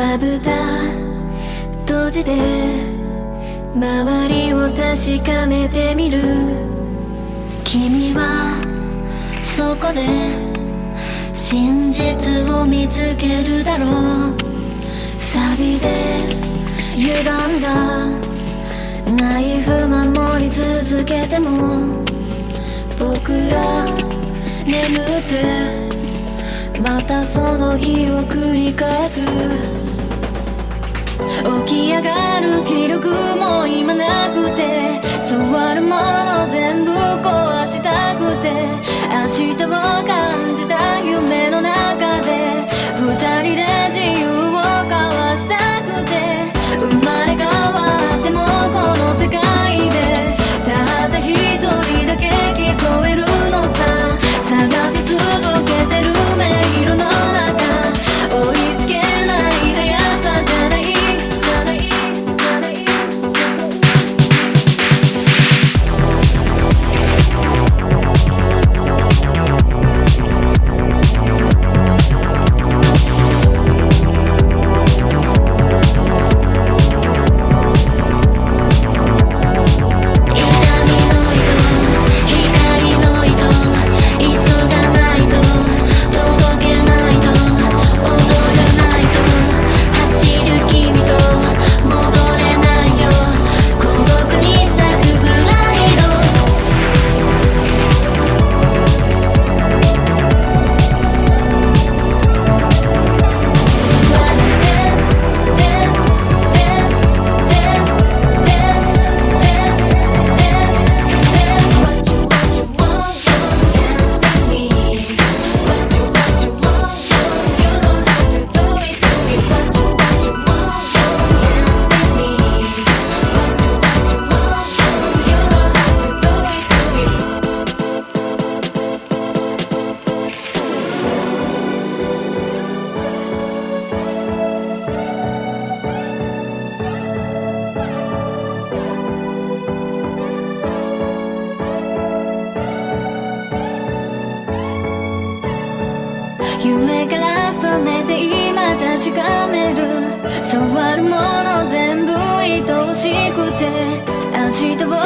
まぶた閉じて周りを確かめてみる。君はそこで真実を見つけるだろう。錆びて歪んだナイフ守り続けても僕ら眠ってまたその日を繰り返す。起き上がる気力も今なくて座るもの全部壊したくて明日を変夢から覚めて今確かめる。触るもの全部愛おしくて。明日を